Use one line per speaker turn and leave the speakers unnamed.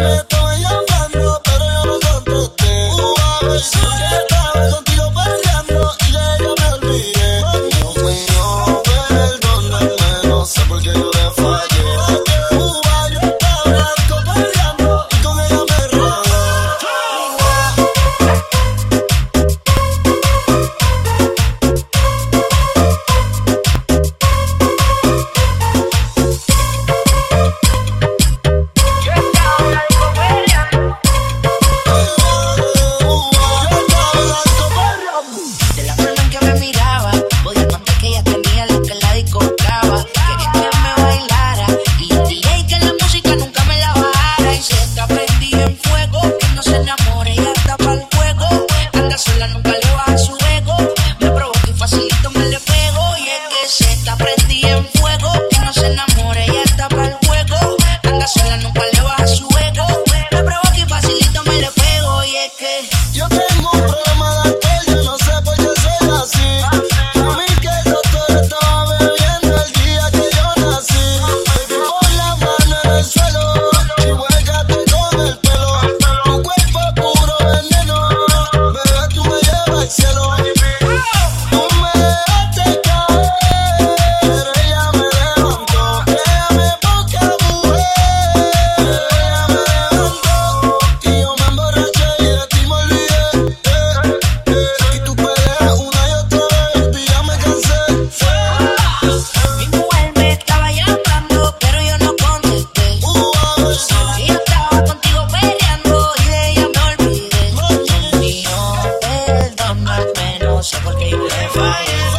love. Yo le fallé.